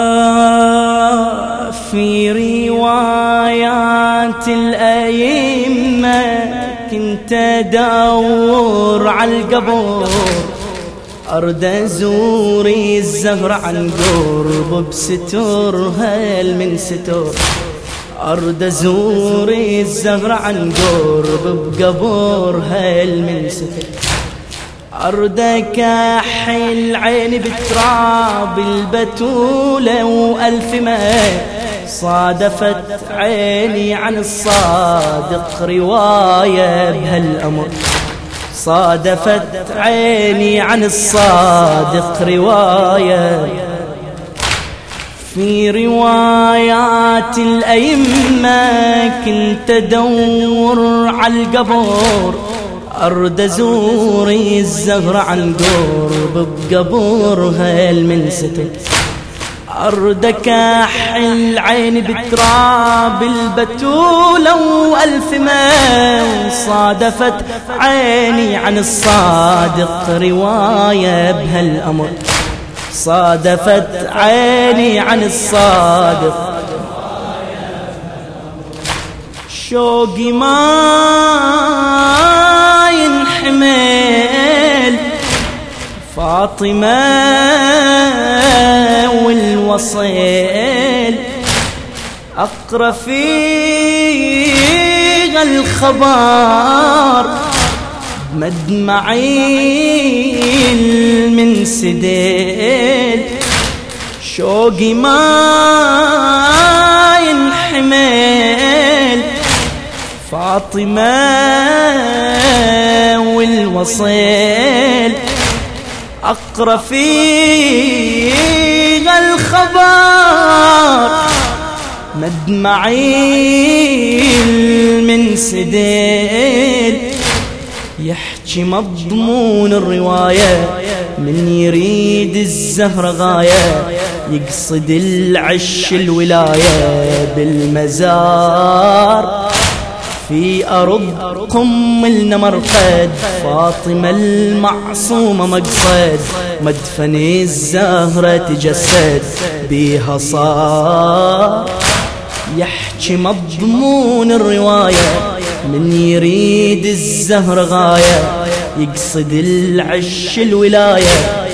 آه في روايات الأئمة كنت أدور على القبور. أرد أزوري الزهر عن قرب بستور هل من ستور أرد أزوري الزهر عن قرب بقبور هل من ستور أردك أحل عيني بتراب البتولة وألف ما صادفت عيني عن الصادق رواية بهالأمر. صادفت عيني عن الصادق رواية. في روايات الأئمة كنت أدور على القبور. أرد زوري الزهر عن قرب بقبورها المنستك أرد كاحل عيني بتراب البتولة وألف ما صادفت عيني عن الصادق رواية بهالأمر. صادفت عيني عن الصادق. شوقي ما ينحمل فاطمة والوصيل. أقرأ فيها الخبر مدمعي من سديل شوقي ما ينحمل. فاطمة والوصيل أقرأ فيها الخبر مدمعي من سديل يحكي مضمون الرواية من يريد الزهر غاية يقصد العش الولاية بالمزار. في أرض قم المرقد فاطمة المعصومة مقصد مدفن الزهرة تجسد بيها صار يحكي مضمون الرواية من يريد الزهر غاية يقصد العش الولاية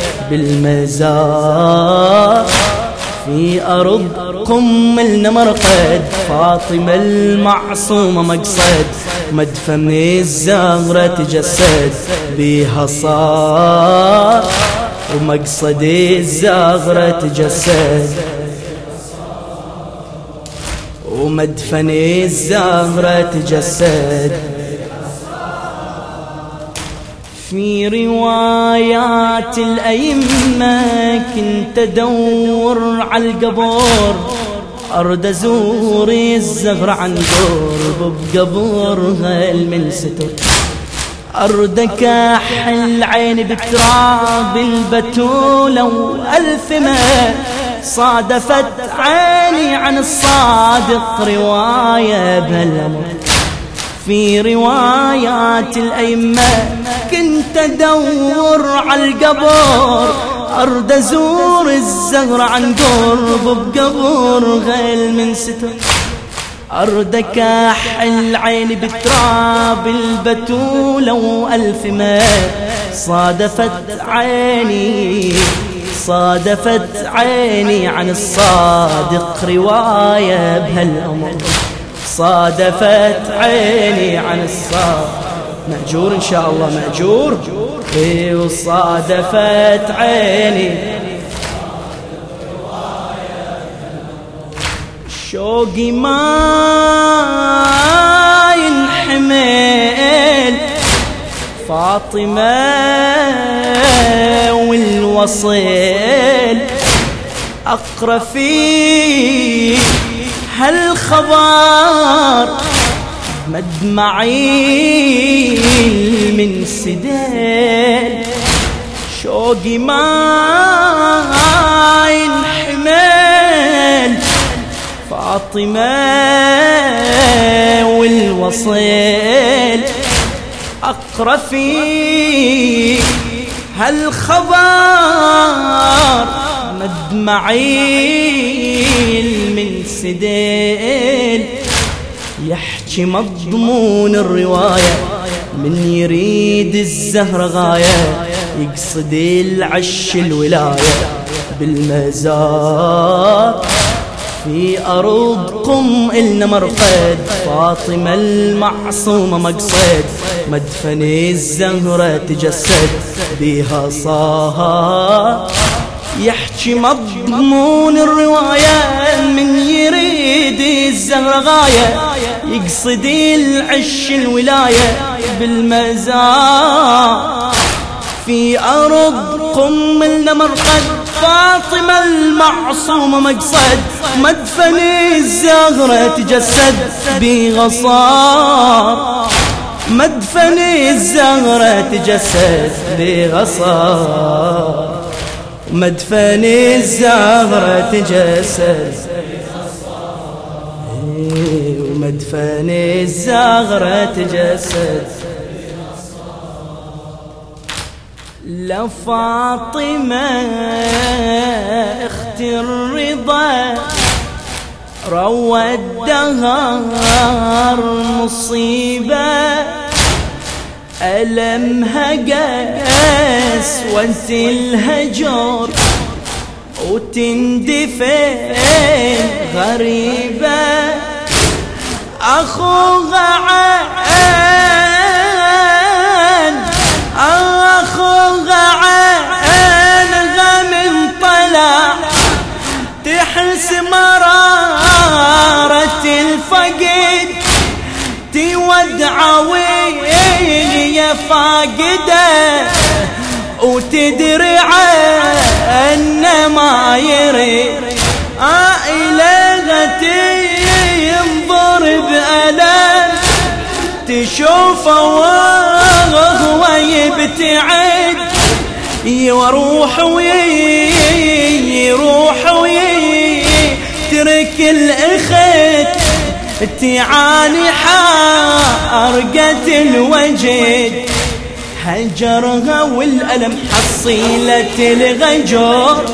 بالمزار في أرض قم النمرقد فاطمة المعصومة مقصد مدفن الزهرة تجسد بيها صار ومقصد الزهرة تجسد. ومدفن الزهرة تجسد. في روايات الأئمة كنت أدور على القبور. أرد أزور الزهر عن قرب بقبورها المنستر أرد كحل عيني بتراب البتولة ما صادفت عيني عن الصادق رواية بهالأمر. في روايات الأئمة كنت أدور على القبر أرد أزور الزهر عن قرب بقبر غيل من ستر. أرد كاحل عيني بتراب البتولة وألف ما صادفت عيني صادفت عيني عن الصادق رواية بهالأمر. صادفت عيني عن الصاد مأجور إن شاء الله مأجور. وصادفت عيني. شوقي ما ينحمل. فاطمة والوصيل. أقرأ فيه هالخبر مدمعي من سديل شوقي ما ينحمل فاطمة والوصيل. أقرأ في هالخبر مدمعيل من سديل يحكي مضمون الرواية من يريد الزهر غاية يقصد العش الولاية. بالمزار في أرض قم إلنا مرقد فاطمة المعصومة مقصد. مدفن الزهرة تجسد بها صاها يحكي مضمون الرواية من يريد الزهر غاية يقصد العش الولاية بالمزار في أرض قم المرقد فاطمة المعصومة مقصد مدفن الزهرة تجسد بغصار مدفن الزهرة تجسد بغصار مدفن الزهرة تجسد. ومدفن الزهرة تجسد. لفاطمة أخت الرضا روى الدهر مصيبة ألمها وانت الهجر وتندفن غريبة أخوها عين أخوها عين غم طلع تحس مرارة الفقد تودع يا فاقدة وتدري عن ما يريد عائلة ينظر بألم تشوفه وهو يبتعد. يروح ويروح ويترك الأخت تعاني حرقة الوجد حجرها والألم حصيلة الغجر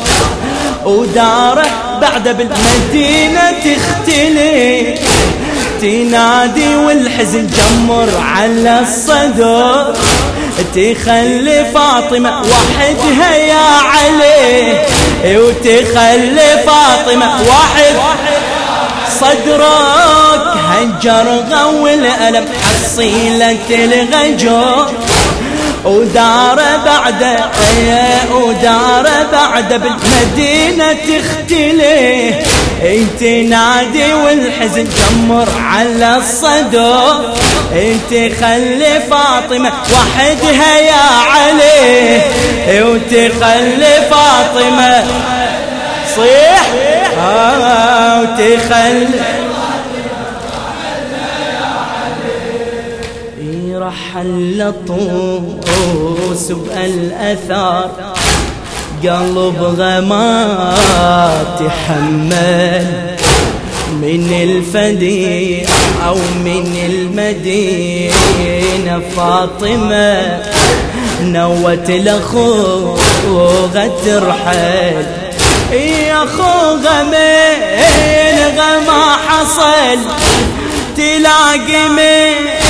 وداره بعد بالمدينة تختلي تنادي والحزن جمر على الصدر. تخلي فاطمة وحدها يا علي. وتخلي فاطمة واحد صدرك. هجر والألم حصيلة الغجر. ودار بعد ودار بعد بالمدينة تختلي. انت نادي والحزن جمر على الصدر. انت خلي فاطمة وحدها يا علي. وتخلي فاطمة صيح. آه وتخلي رحل طوس بألاثار قلب غما تحمل من الفدي أو من المدينة. فاطمة نوت لأخوها ترحل. يا أخوها من غما حصل؟ تلاقي من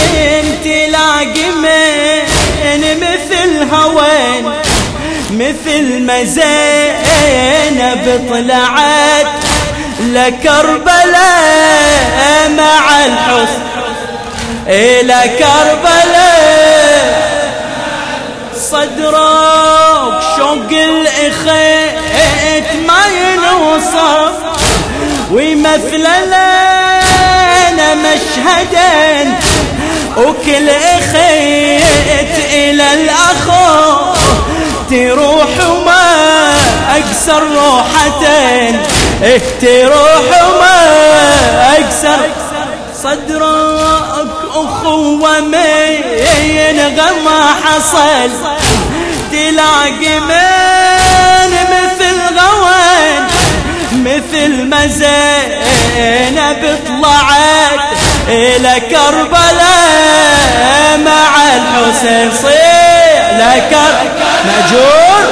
تلاقي من مثل هوين مثل ما زينب طلعت لكربلاء مع الحسن. إلى كربلاء صدرك شوق الإخيت ما ينوصف. ويمثل لنا مشهدا وكل اخيت إلى الاخو تروح وما اقصر روحتين إيه تروح وما اقصر صدرك أخوة مين غما حصل. تلاقي من مثل غوان مثل ما زينب طلعت. إلى كربلاء مع الحسين صيح لكر مجور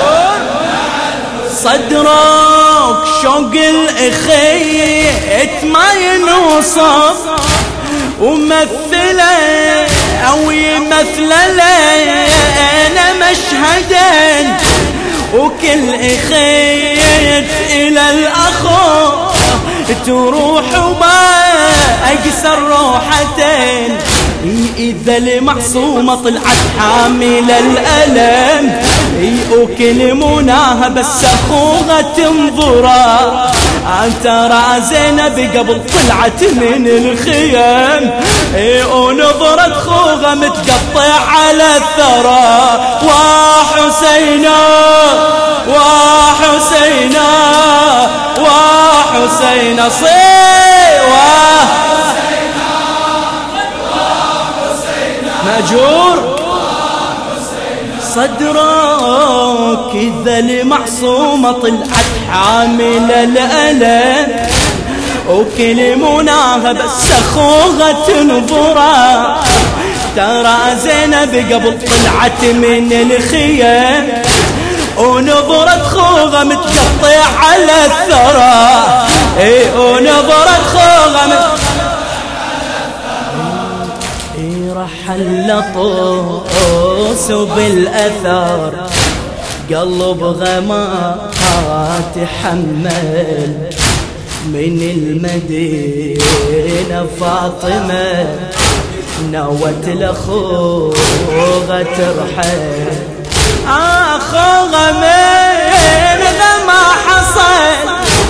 صدرك شوق الإخيت ما ينوصف ومثله أو يمثل أنا مشهدا وكل إخيت إلى الاخو تروح وما أقصر روحتين. إذا المعصومة طلعت حامل الألم وكل مناها بس أخوها تنظرا. ترى زينب قبل طلعت من الخيام ونظرت خوها متقطع على الثرى. وحسينا وحسينا وحسينا صيوه مأجور صدرك إذا المعصومة طلعت حامل الألم وكل مناها بس أخوها تنظرا ترى زينب قبل طلعت من الخيام ونظرت خوغة متقطع على الثرى. اي ونظرت خوغة متقطع رحل طوس بالأثار. قلب غما تحمل من المدينة فاطمة. نوت لأخوها ترحل. أخوها من ما حصل.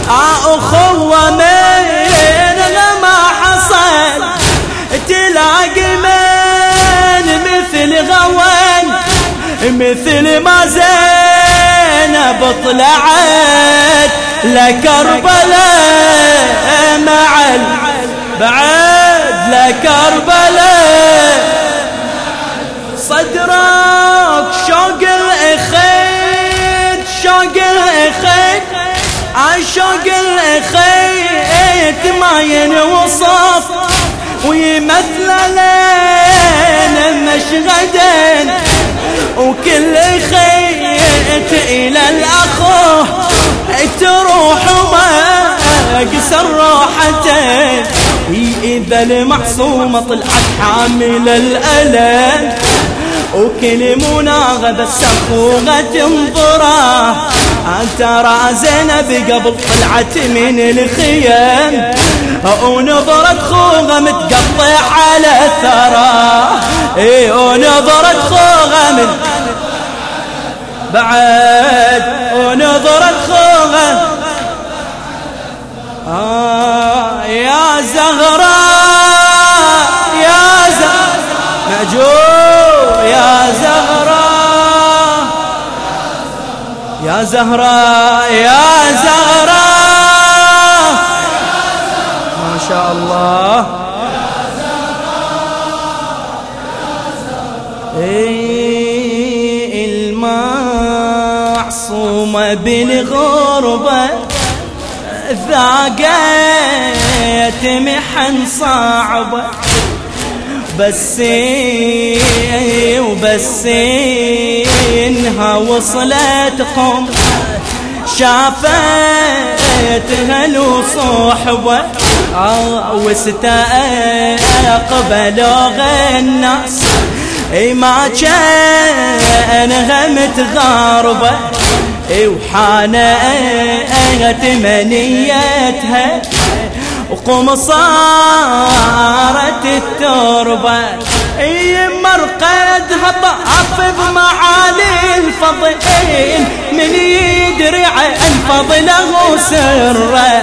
أخوها من مثل ما زينب طلعت لكربلاء مع بعد لكربلاء صدرك شوق الأخيت شوق الأخيت عشوق الأخيت ما ينوصف. ويمثل لنا مشغدا وكل خيت إلى الأخو تروح وما قسر روحته إذا المعصومة طلعت حامل الألم وكل مناغة بس أخوها تنظره ترى زينب قبل طلعت من الخيام ونظرت خوها متقطع على الثرى. إي ونظرت خوها من بعد. ونظرت خوها آه يا زهراء يا زهراء مأجور يا زهراء يا زهراء يا زهراء. شاء الله. إيه المعصومة بالغربة ذاقت محن صعبة. بس وبس إنها وصلتكم. شافتها لو صحبه واستقبلوا الناس اي ما كانها متغاربة اي وحانت منيتها وقوم صارت التربة اي مرقدها ضعف بمعالي الفضلين من يدري فضله سره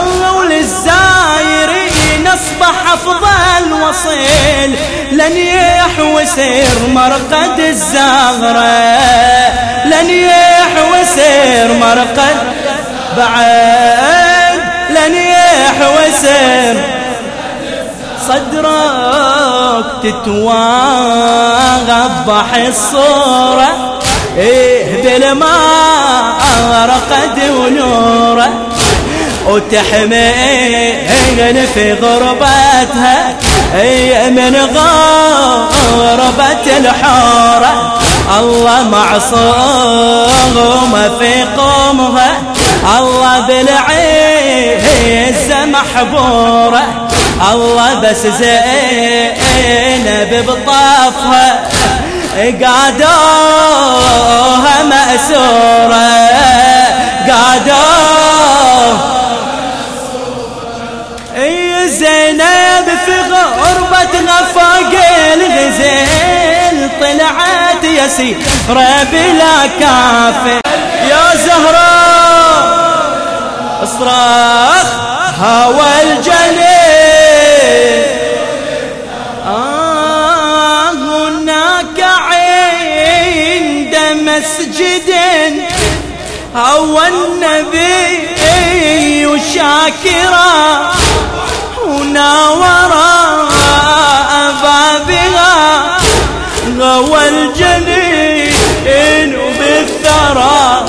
الله للزايرين أصبح أفضل وصيل لن يحوسر مرقد الزهرة لن يحوسر مرقد بعد. لن يحوسر صدرك تتواغضح الصورة إيه بالماء رقد ونوره وتحمين في غربتها. اي من غربة الحورة. الله معصوم في قومها. الله بالعز محبورة. الله بس زينب بطافها قادوها مأسورة قادوها اي زينب في غربة فوق الغزيل طلعت يسيرة بلا كافي يا زهراء اصراخ هوى الجليل هوى النبي شاكرا هنا وراء بابها غوى الجنين بالثرى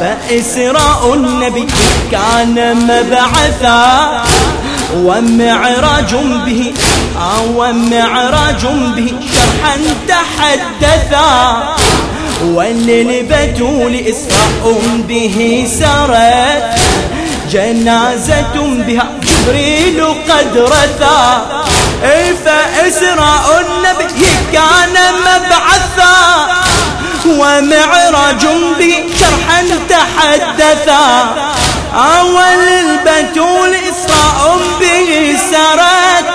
فإسراء النبي كان مبعثا ومعراج به ومعراج به شرحا تحدثا وللبتول إسراء به سرت جنازة بها جبريل قد رثى فإسراء النبي كان مبعثا ومعراج به شرحا تحدثا. أول البتول إسراء به سرت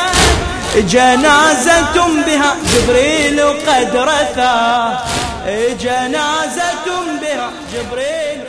جنازة بها جبريل قد رثى جنازة بها جبريل.